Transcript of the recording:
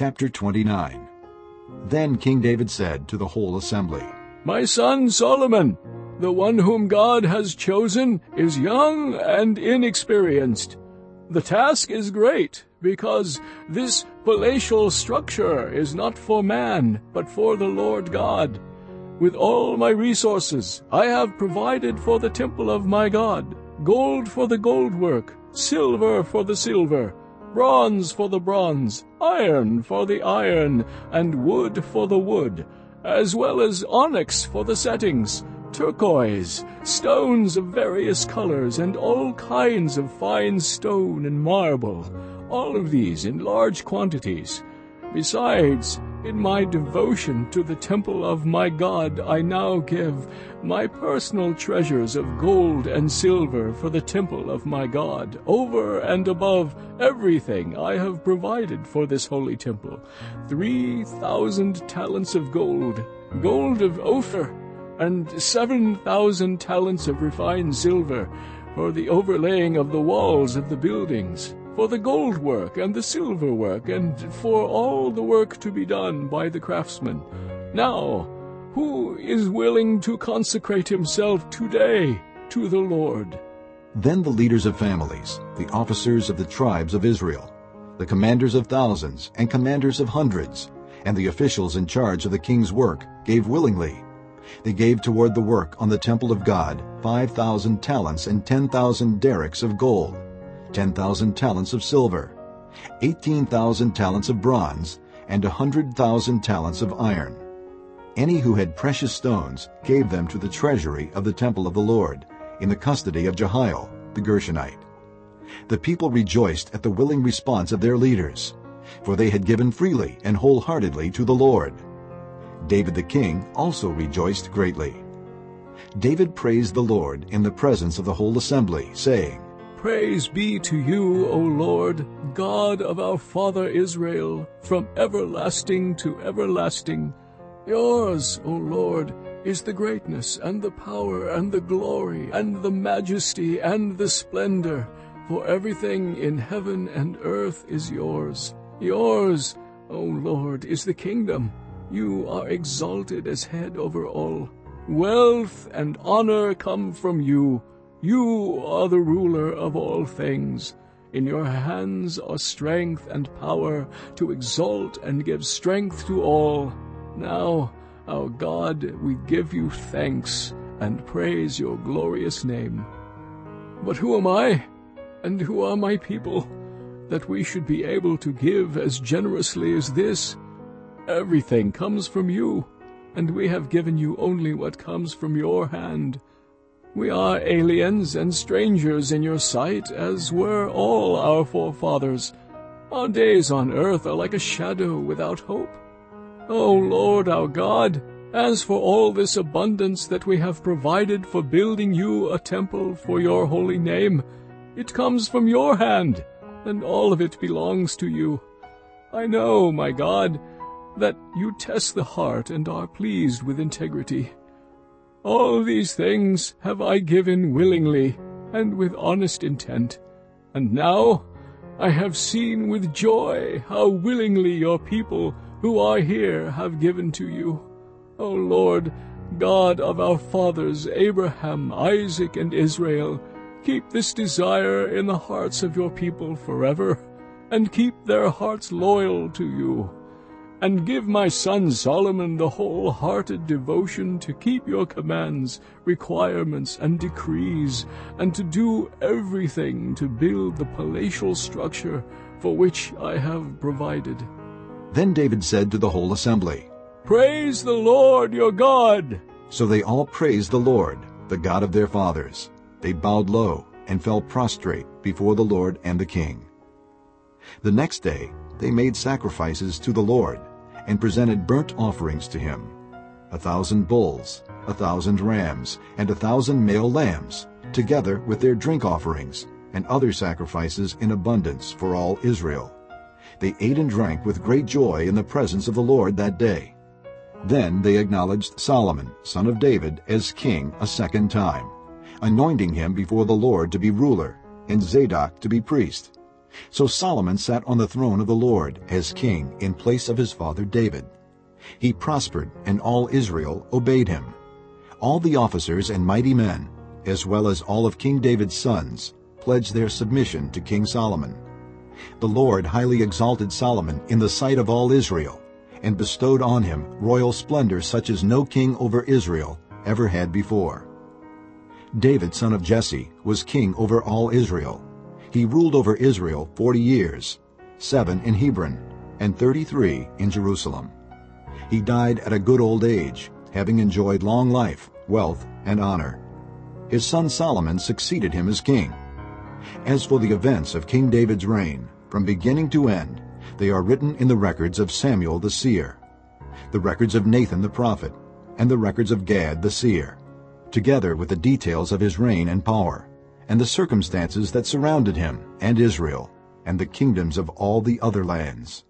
Chapter 29 Then King David said to the whole assembly, My son Solomon, the one whom God has chosen, is young and inexperienced. The task is great, because this palatial structure is not for man, but for the Lord God. With all my resources, I have provided for the temple of my God, gold for the gold work, silver for the silver, bronze for the bronze, iron for the iron, and wood for the wood, as well as onyx for the settings, turquoise, stones of various colors, and all kinds of fine stone and marble, all of these in large quantities. Besides, in my devotion to the temple of my God, I now give my personal treasures of gold and silver for the temple of my God, over and above everything I have provided for this holy temple. Three thousand talents of gold, gold of Ophir, and seven thousand talents of refined silver for the overlaying of the walls of the buildings for the gold work and the silver work, and for all the work to be done by the craftsmen. Now, who is willing to consecrate himself today to the Lord? Then the leaders of families, the officers of the tribes of Israel, the commanders of thousands and commanders of hundreds, and the officials in charge of the king's work gave willingly. They gave toward the work on the temple of God 5,000 talents and 10,000 darics of gold, 10,000 talents of silver, 18,000 talents of bronze, and a 100,000 talents of iron. Any who had precious stones gave them to the treasury of the temple of the Lord, in the custody of Jehiel, the Gershonite. The people rejoiced at the willing response of their leaders, for they had given freely and wholeheartedly to the Lord. David the king also rejoiced greatly. David praised the Lord in the presence of the whole assembly, saying, Praise be to you, O Lord, God of our father Israel, from everlasting to everlasting. Yours, O Lord, is the greatness and the power and the glory and the majesty and the splendor, for everything in heaven and earth is yours. Yours, O Lord, is the kingdom. You are exalted as head over all. Wealth and honor come from you. You are the ruler of all things. In your hands are strength and power to exalt and give strength to all. Now, our God, we give you thanks and praise your glorious name. But who am I, and who are my people, that we should be able to give as generously as this? Everything comes from you, and we have given you only what comes from your hand. We are aliens and strangers in your sight, as were all our forefathers. Our days on earth are like a shadow without hope. O Lord our God, as for all this abundance that we have provided for building you a temple for your holy name, it comes from your hand, and all of it belongs to you. I know, my God, that you test the heart and are pleased with integrity. All these things have I given willingly and with honest intent. And now I have seen with joy how willingly your people who are here have given to you. O Lord, God of our fathers Abraham, Isaac, and Israel, keep this desire in the hearts of your people forever, and keep their hearts loyal to you and give my son Solomon the wholehearted devotion to keep your commands, requirements, and decrees, and to do everything to build the palatial structure for which I have provided. Then David said to the whole assembly, Praise the Lord your God! So they all praised the Lord, the God of their fathers. They bowed low and fell prostrate before the Lord and the king. The next day they made sacrifices to the Lord, and presented burnt offerings to him, a thousand bulls, a thousand rams, and a thousand male lambs, together with their drink offerings, and other sacrifices in abundance for all Israel. They ate and drank with great joy in the presence of the Lord that day. Then they acknowledged Solomon, son of David, as king a second time, anointing him before the Lord to be ruler, and Zadok to be priest. So Solomon sat on the throne of the Lord as king in place of his father David. He prospered, and all Israel obeyed him. All the officers and mighty men, as well as all of King David's sons, pledged their submission to King Solomon. The Lord highly exalted Solomon in the sight of all Israel, and bestowed on him royal splendor such as no king over Israel ever had before. David, son of Jesse, was king over all Israel. He ruled over Israel forty years, seven in Hebron, and thirty-three in Jerusalem. He died at a good old age, having enjoyed long life, wealth, and honor. His son Solomon succeeded him as king. As for the events of King David's reign, from beginning to end, they are written in the records of Samuel the seer, the records of Nathan the prophet, and the records of Gad the seer, together with the details of his reign and power, and the circumstances that surrounded him and Israel, and the kingdoms of all the other lands.